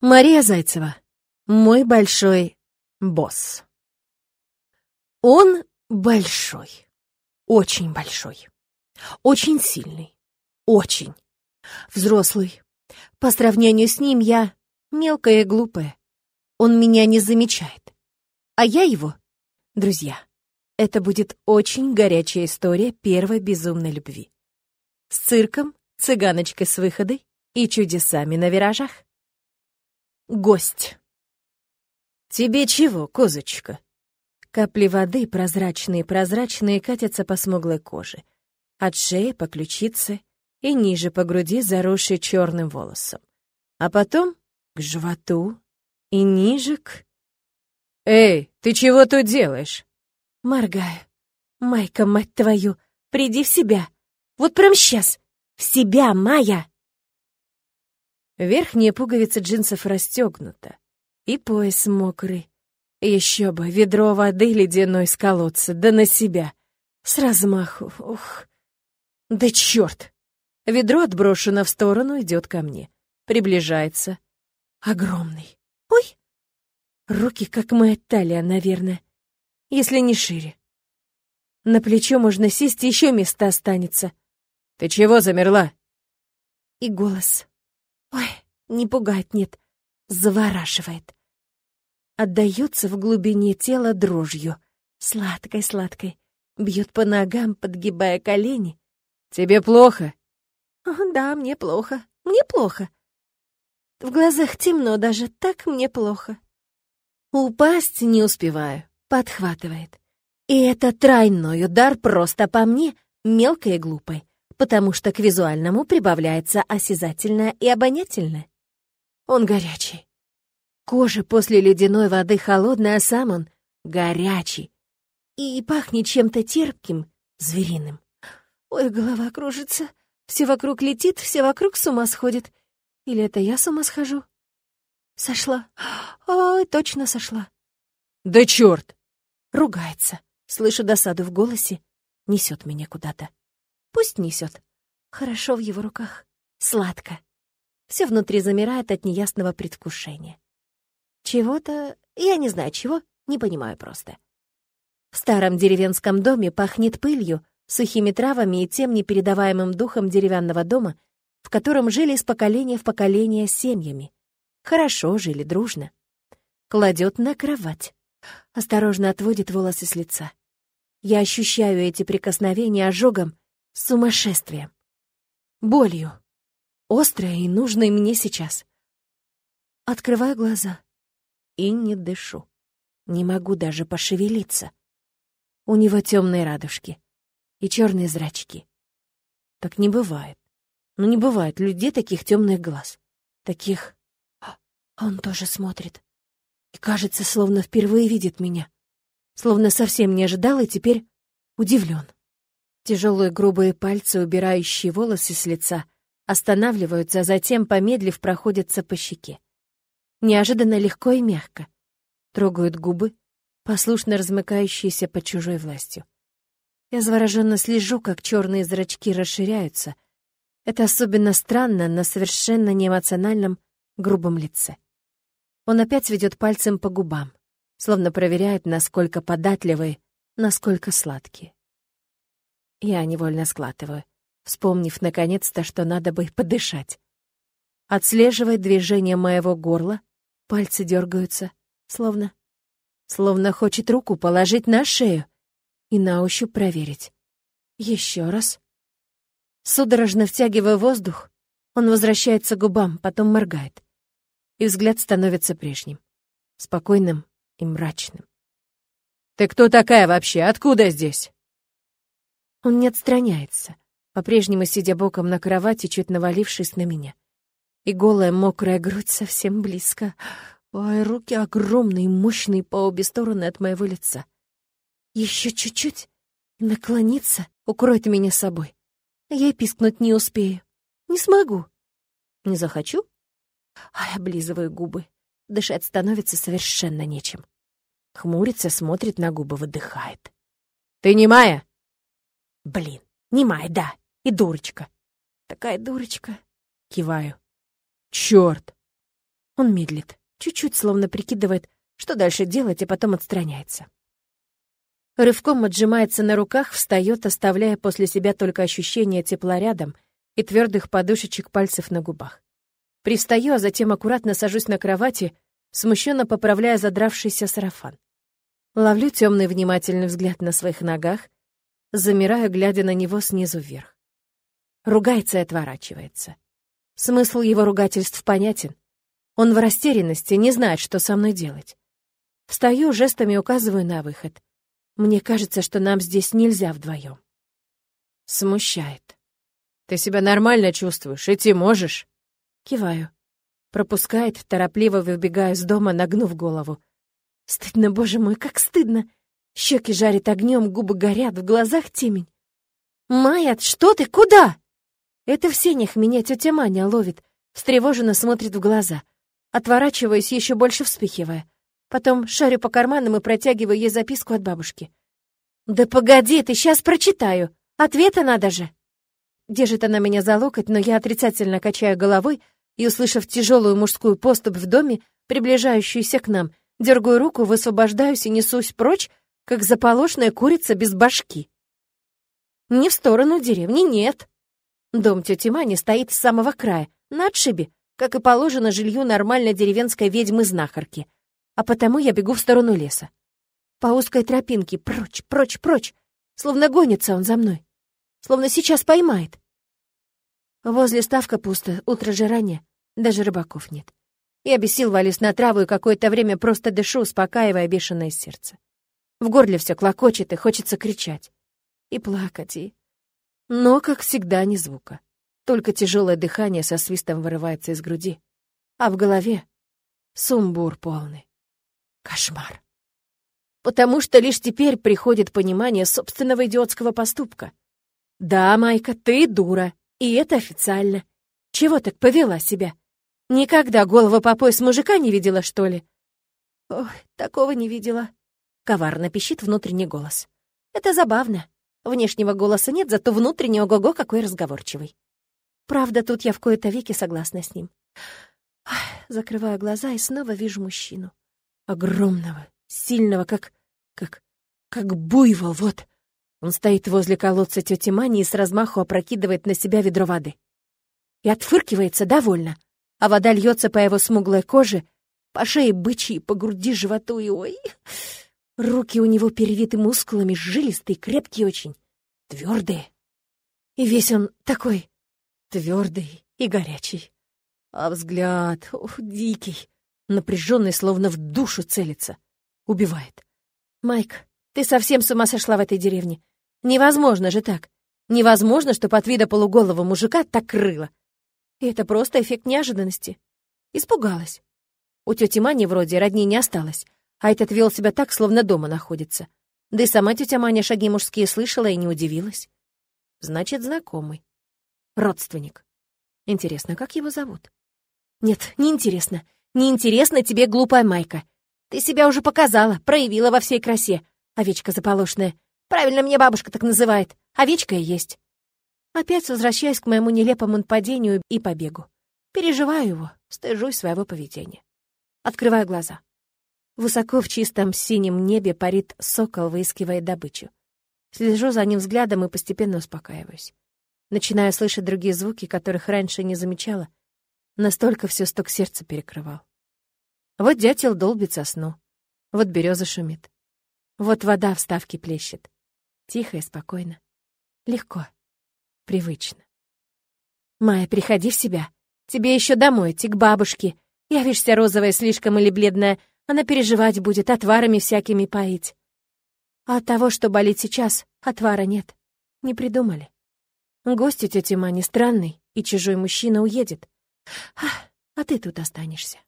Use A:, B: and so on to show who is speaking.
A: Мария Зайцева. Мой большой босс. Он большой. Очень большой. Очень сильный. Очень. Взрослый. По сравнению с ним я мелкая и глупая. Он меня не замечает. А я его. Друзья, это будет очень горячая история первой безумной любви. С цирком, цыганочкой с выходой и чудесами на виражах. Гость. «Тебе чего, козочка?» Капли воды, прозрачные-прозрачные, катятся по смуглой коже. От шеи по ключице и ниже по груди, заросшей черным волосом. А потом к животу и ниже к... «Эй, ты чего тут делаешь?» Моргаю. «Майка, мать твою, приди в себя! Вот прям сейчас! В себя, Майя!» Верхняя пуговица джинсов расстегнута, и пояс мокрый. Еще бы, ведро воды ледяной с колодца, да на себя. С размаху, ух. Да черт! Ведро отброшено в сторону, идет ко мне. Приближается. Огромный. Ой! Руки, как моя талия, наверное. Если не шире. На плечо можно сесть, еще места останется. «Ты чего замерла?» И голос. Ой, не пугает, нет, завораживает. Отдается в глубине тела дрожью, сладкой-сладкой, бьет по ногам, подгибая колени. «Тебе плохо?» «Да, мне плохо, мне плохо. В глазах темно даже, так мне плохо». Упасть не успеваю, подхватывает. И это тройной удар просто по мне, мелкой и глупой потому что к визуальному прибавляется осязательное и обонятельное. Он горячий. Кожа после ледяной воды холодная, а сам он горячий. И пахнет чем-то терпким, звериным. Ой, голова кружится. Все вокруг летит, все вокруг с ума сходит. Или это я с ума схожу? Сошла. Ой, точно сошла. Да черт! Ругается. Слышу досаду в голосе. Несет меня куда-то. Пусть несет. Хорошо в его руках. Сладко. Все внутри замирает от неясного предвкушения. Чего-то, я не знаю чего, не понимаю просто. В старом деревенском доме пахнет пылью, сухими травами и тем непередаваемым духом деревянного дома, в котором жили из поколения в поколение семьями. Хорошо жили, дружно. Кладет на кровать. Осторожно отводит волосы с лица. Я ощущаю эти прикосновения ожогом сумасшествием, болью, острой и нужной мне сейчас. Открываю глаза и не дышу. Не могу даже пошевелиться. У него темные радужки и черные зрачки. Так не бывает. Ну не бывает людей таких темных глаз. Таких... А он тоже смотрит. И кажется, словно впервые видит меня. Словно совсем не ожидал и теперь удивлен. Тяжелые грубые пальцы, убирающие волосы с лица, останавливаются, а затем, помедлив, проходятся по щеке. Неожиданно легко и мягко. Трогают губы, послушно размыкающиеся под чужой властью. Я завороженно слежу, как черные зрачки расширяются. Это особенно странно на совершенно неэмоциональном, грубом лице. Он опять ведет пальцем по губам, словно проверяет, насколько податливые, насколько сладкие. Я невольно сглатываю, вспомнив наконец-то, что надо бы подышать. Отслеживая движение моего горла, пальцы дергаются, словно... Словно хочет руку положить на шею и на ощупь проверить. Еще раз. Судорожно втягивая воздух, он возвращается к губам, потом моргает. И взгляд становится прежним, спокойным и мрачным. «Ты кто такая вообще? Откуда здесь?» Он не отстраняется, по-прежнему сидя боком на кровати, чуть навалившись на меня. И голая мокрая грудь совсем близко. Ой, руки огромные, мощные по обе стороны от моего лица. Еще чуть-чуть наклониться, укроет меня собой. Я и пискнуть не успею. Не смогу. Не захочу? Ай, облизываю губы. Дышать становится совершенно нечем. Хмурится, смотрит на губы, выдыхает. «Ты не Майя?» Блин, немая, да, и дурочка. Такая дурочка. Киваю. Черт! Он медлит, чуть-чуть словно прикидывает, что дальше делать, и потом отстраняется. Рывком отжимается на руках, встает, оставляя после себя только ощущение тепла рядом и твердых подушечек пальцев на губах. Пристаю, а затем аккуратно сажусь на кровати, смущенно поправляя задравшийся сарафан. Ловлю темный внимательный взгляд на своих ногах, замираю, глядя на него снизу вверх. Ругается и отворачивается. Смысл его ругательств понятен. Он в растерянности, не знает, что со мной делать. Встаю, жестами указываю на выход. Мне кажется, что нам здесь нельзя вдвоем. Смущает. Ты себя нормально чувствуешь? Идти можешь? Киваю. Пропускает, торопливо выбегая из дома, нагнув голову. Стыдно, боже мой, как стыдно. Щеки жарит огнем, губы горят, в глазах темень. «Майят, что ты? Куда?» Это в сенях меня тетя Маня ловит, встревоженно смотрит в глаза. Отворачиваюсь, еще больше вспыхивая. Потом шарю по карманам и протягиваю ей записку от бабушки. «Да погоди, ты сейчас прочитаю. Ответа надо же!» Держит она меня за локоть, но я отрицательно качаю головой и, услышав тяжелую мужскую поступь в доме, приближающуюся к нам, дергаю руку, высвобождаюсь и несусь прочь, как заполошная курица без башки. Не в сторону деревни, нет. Дом тети Мани стоит с самого края, на отшибе, как и положено жилью нормальной деревенской ведьмы-знахарки — а потому я бегу в сторону леса. По узкой тропинке, прочь, прочь, прочь, словно гонится он за мной, словно сейчас поймает. Возле ставка пусто, утро же ранее, даже рыбаков нет. Я без сил валюсь на траву и какое-то время просто дышу, успокаивая бешеное сердце. В горле все клокочет и хочется кричать. И плакать, и... Но, как всегда, ни звука. Только тяжелое дыхание со свистом вырывается из груди. А в голове сумбур полный. Кошмар. Потому что лишь теперь приходит понимание собственного идиотского поступка. Да, Майка, ты дура, и это официально. Чего так повела себя? Никогда голову по пояс мужика не видела, что ли? Ой, такого не видела. Коварно пищит внутренний голос. Это забавно. Внешнего голоса нет, зато внутренний ого-го какой разговорчивый. Правда, тут я в кои-то веки согласна с ним. Ах, закрываю глаза и снова вижу мужчину. Огромного, сильного, как... как... как буйвол, вот. Он стоит возле колодца тети Мани и с размаху опрокидывает на себя ведро воды. И отфыркивается довольно, а вода льется по его смуглой коже, по шее бычьей, по груди, животу и ой... Руки у него перевиты мускулами, жилистые, крепкие очень, твердые. И весь он такой твердый и горячий. А взгляд, ух, дикий, напряженный, словно в душу целится. Убивает. «Майк, ты совсем с ума сошла в этой деревне. Невозможно же так. Невозможно, что от вида полуголого мужика так крыло. И это просто эффект неожиданности. Испугалась. У тети Мани вроде родни не осталось, а этот вел себя так, словно дома находится. Да и сама тетя Маня шаги мужские слышала и не удивилась. Значит, знакомый. Родственник. Интересно, как его зовут? Нет, не интересно. Неинтересна тебе глупая майка. Ты себя уже показала, проявила во всей красе. Овечка заполошная. Правильно мне бабушка так называет. Овечка и есть. Опять возвращаюсь к моему нелепому падению и побегу. Переживаю его, стыжусь своего поведения. Открываю глаза. Высоко в чистом синем небе парит сокол, выискивая добычу. Слежу за ним взглядом и постепенно успокаиваюсь. Начинаю слышать другие звуки, которых раньше не замечала. Настолько все стук сердца перекрывал. Вот дятел долбит сосну. Вот береза шумит. Вот вода в ставке плещет. Тихо и спокойно. Легко. Привычно. «Майя, приходи в себя. Тебе еще домой идти, к бабушке. Явишься розовая слишком или бледная, она переживать будет, отварами всякими поить. А от того, что болит сейчас, отвара нет. Не придумали. Гость у тети Мани странный, и чужой мужчина уедет. А, а ты тут останешься.